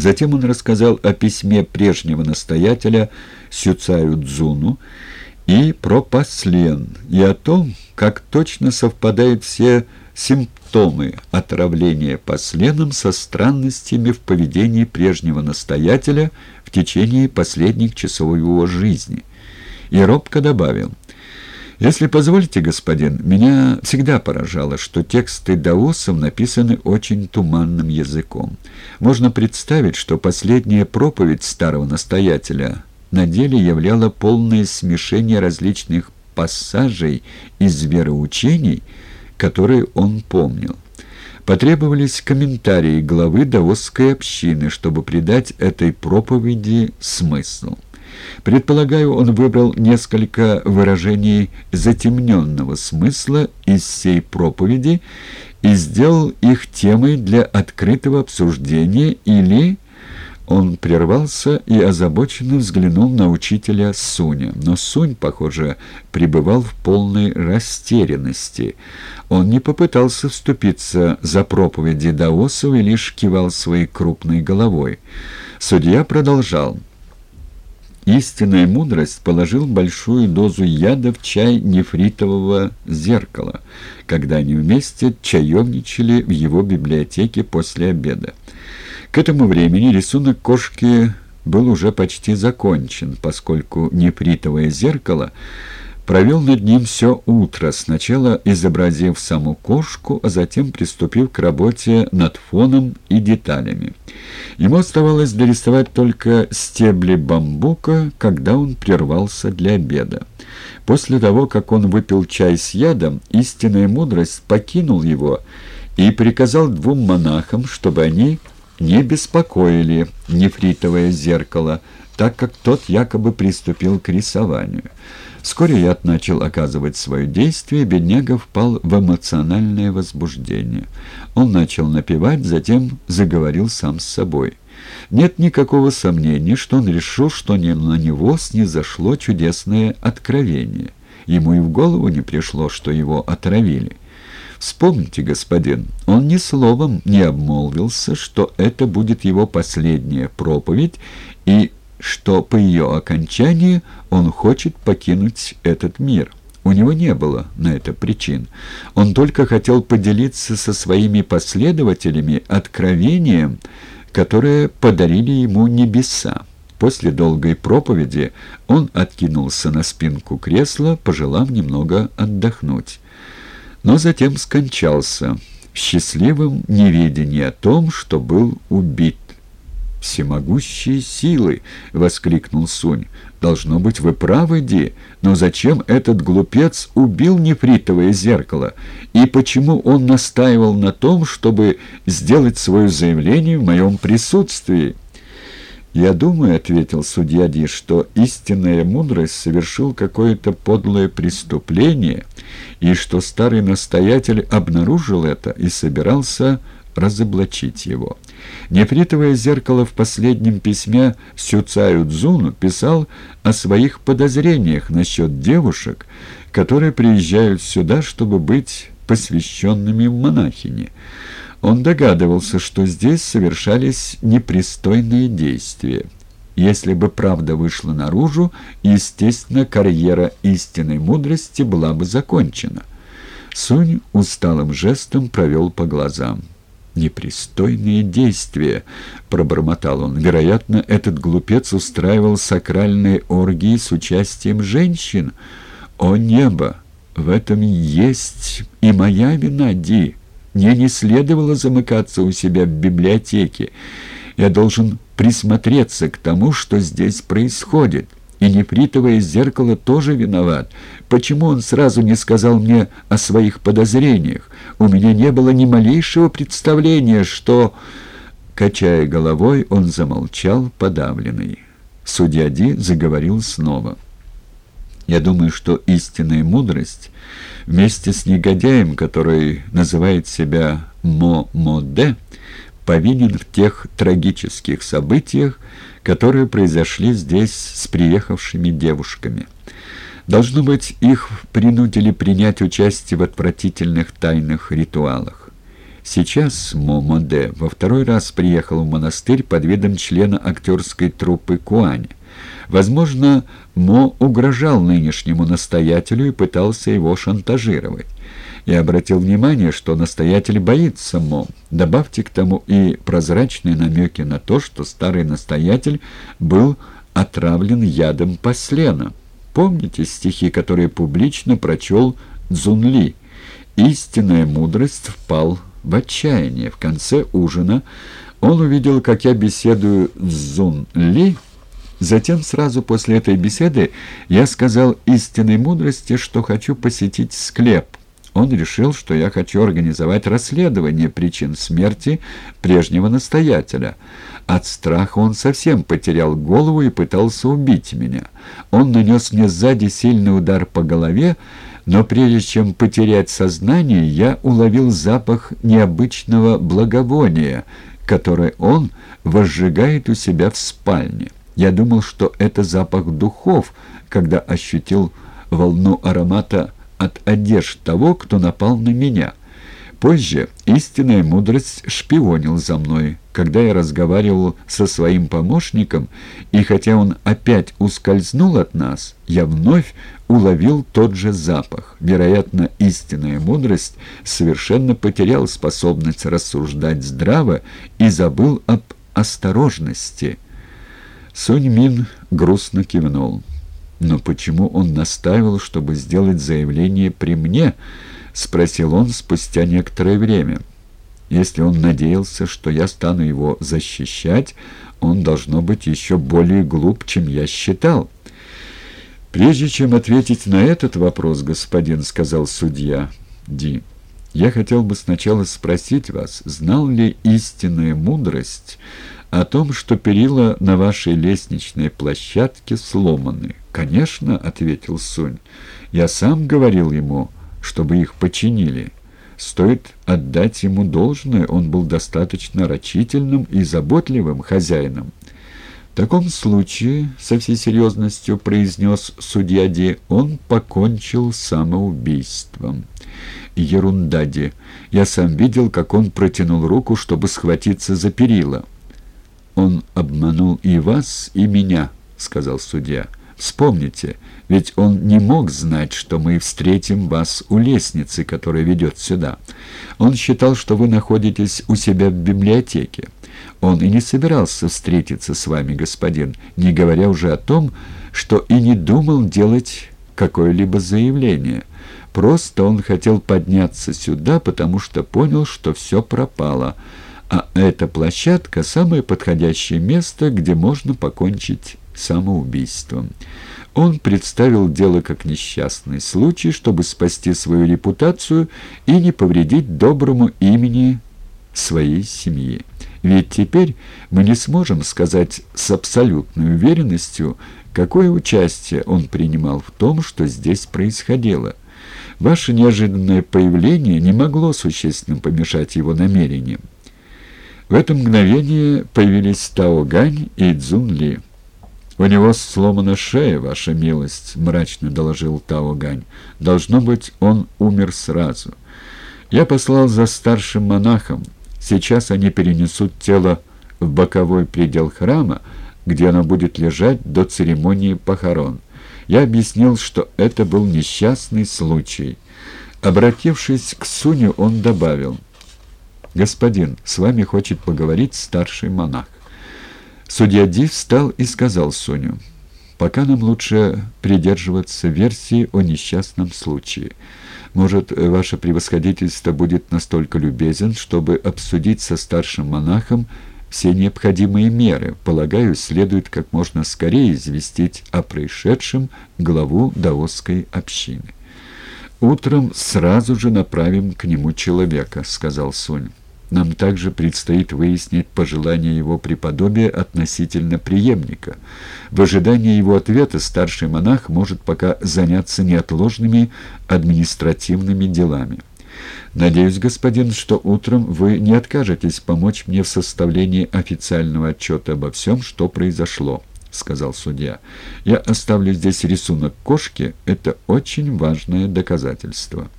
Затем он рассказал о письме прежнего настоятеля Сюцаю Дзуну и про послен, и о том, как точно совпадают все симптомы отравления посленом со странностями в поведении прежнего настоятеля в течение последних часов его жизни. И робко добавил, «Если позволите, господин, меня всегда поражало, что тексты даосов написаны очень туманным языком. Можно представить, что последняя проповедь старого настоятеля на деле являла полное смешение различных пассажей из вероучений, которые он помнил. Потребовались комментарии главы даосской общины, чтобы придать этой проповеди смысл. Предполагаю, он выбрал несколько выражений затемненного смысла из всей проповеди и сделал их темой для открытого обсуждения или... Он прервался и озабоченно взглянул на учителя Суня. Но Сунь, похоже, пребывал в полной растерянности. Он не попытался вступиться за проповеди Даосова и лишь кивал своей крупной головой. Судья продолжал. Истинная мудрость положил большую дозу яда в чай нефритового зеркала, когда они вместе чаевничали в его библиотеке после обеда. К этому времени рисунок кошки был уже почти закончен, поскольку нефритовое зеркало провел над ним все утро, сначала изобразив саму кошку, а затем приступив к работе над фоном и деталями. Ему оставалось дорисовать только стебли бамбука, когда он прервался для обеда. После того, как он выпил чай с ядом, истинная мудрость покинул его и приказал двум монахам, чтобы они не беспокоили нефритовое зеркало, так как тот якобы приступил к рисованию. Вскоре яд начал оказывать свое действие, бедняга впал в эмоциональное возбуждение. Он начал напевать, затем заговорил сам с собой. Нет никакого сомнения, что он решил, что не на него снизошло чудесное откровение. Ему и в голову не пришло, что его отравили. Вспомните, господин, он ни словом не обмолвился, что это будет его последняя проповедь, и что по ее окончании он хочет покинуть этот мир. У него не было на это причин. Он только хотел поделиться со своими последователями откровением, которое подарили ему небеса. После долгой проповеди он откинулся на спинку кресла, пожелав немного отдохнуть. Но затем скончался в счастливом неведении о том, что был убит всемогущие силы!» — воскликнул Сунь. «Должно быть, вы правы, Ди, но зачем этот глупец убил нефритовое зеркало? И почему он настаивал на том, чтобы сделать свое заявление в моем присутствии?» «Я думаю, — ответил судья Ди, — что истинная мудрость совершил какое-то подлое преступление, и что старый настоятель обнаружил это и собирался разоблачить его. Нефритовое зеркало в последнем письме Сюцаю Цзуну писал о своих подозрениях насчет девушек, которые приезжают сюда, чтобы быть посвященными в монахини. Он догадывался, что здесь совершались непристойные действия. Если бы правда вышла наружу, естественно, карьера истинной мудрости была бы закончена. Сунь усталым жестом провел по глазам непристойные действия», — пробормотал он. «Вероятно, этот глупец устраивал сакральные оргии с участием женщин. О небо! В этом есть и моя вина, Ди. Мне не следовало замыкаться у себя в библиотеке. Я должен присмотреться к тому, что здесь происходит». И нефритовое зеркало тоже виноват. Почему он сразу не сказал мне о своих подозрениях? У меня не было ни малейшего представления, что...» Качая головой, он замолчал, подавленный. Судья Ди заговорил снова. «Я думаю, что истинная мудрость вместе с негодяем, который называет себя Мо-Мо-Де, повинен в тех трагических событиях, которые произошли здесь с приехавшими девушками. Должно быть, их принудили принять участие в отвратительных тайных ритуалах. Сейчас Момоде во второй раз приехал в монастырь под видом члена актерской труппы Куань. Возможно, Мо угрожал нынешнему настоятелю и пытался его шантажировать. Я обратил внимание, что настоятель боится Мо. Добавьте к тому и прозрачные намеки на то, что старый настоятель был отравлен ядом послена. Помните стихи, которые публично прочел Цзунли? «Истинная мудрость впал в отчаяние. В конце ужина он увидел, как я беседую с Цзунли, Затем, сразу после этой беседы, я сказал истинной мудрости, что хочу посетить склеп. Он решил, что я хочу организовать расследование причин смерти прежнего настоятеля. От страха он совсем потерял голову и пытался убить меня. Он нанес мне сзади сильный удар по голове, но прежде чем потерять сознание, я уловил запах необычного благовония, которое он возжигает у себя в спальне. Я думал, что это запах духов, когда ощутил волну аромата от одежд того, кто напал на меня. Позже истинная мудрость шпионил за мной, когда я разговаривал со своим помощником, и хотя он опять ускользнул от нас, я вновь уловил тот же запах. Вероятно, истинная мудрость совершенно потерял способность рассуждать здраво и забыл об осторожности. Сунь Мин грустно кивнул. «Но почему он настаивал, чтобы сделать заявление при мне?» — спросил он спустя некоторое время. «Если он надеялся, что я стану его защищать, он, должно быть, еще более глуп, чем я считал». «Прежде чем ответить на этот вопрос, господин», — сказал судья Ди, — «я хотел бы сначала спросить вас, знал ли истинная мудрость о том, что перила на вашей лестничной площадке сломаны?» «Конечно», — ответил Сунь, — «я сам говорил ему, чтобы их починили». Стоит отдать ему должное, он был достаточно рачительным и заботливым хозяином. «В таком случае, — со всей серьезностью произнес судья Ди, — он покончил самоубийством». «Ерунда, Ди. Я сам видел, как он протянул руку, чтобы схватиться за перила». «Он обманул и вас, и меня», — сказал судья. Вспомните, ведь он не мог знать, что мы встретим вас у лестницы, которая ведет сюда. Он считал, что вы находитесь у себя в библиотеке. Он и не собирался встретиться с вами, господин, не говоря уже о том, что и не думал делать какое-либо заявление. Просто он хотел подняться сюда, потому что понял, что все пропало, а эта площадка – самое подходящее место, где можно покончить самоубийством. Он представил дело как несчастный случай, чтобы спасти свою репутацию и не повредить доброму имени своей семьи. Ведь теперь мы не сможем сказать с абсолютной уверенностью, какое участие он принимал в том, что здесь происходило. Ваше неожиданное появление не могло существенно помешать его намерениям. В это мгновение появились Тао Гань и Цзун Ли. «У него сломана шея, ваша милость», — мрачно доложил Тао Гань. «Должно быть, он умер сразу. Я послал за старшим монахом. Сейчас они перенесут тело в боковой предел храма, где оно будет лежать до церемонии похорон. Я объяснил, что это был несчастный случай. Обратившись к Суню, он добавил, «Господин, с вами хочет поговорить старший монах». Судья Ди встал и сказал Соню, «Пока нам лучше придерживаться версии о несчастном случае. Может, ваше превосходительство будет настолько любезен, чтобы обсудить со старшим монахом все необходимые меры. Полагаю, следует как можно скорее известить о происшедшем главу даосской общины». «Утром сразу же направим к нему человека», — сказал Сунь. Нам также предстоит выяснить пожелания его преподобия относительно преемника. В ожидании его ответа старший монах может пока заняться неотложными административными делами. Надеюсь, господин, что утром вы не откажетесь помочь мне в составлении официального отчета обо всем, что произошло. — сказал судья. «Я оставлю здесь рисунок кошки. Это очень важное доказательство».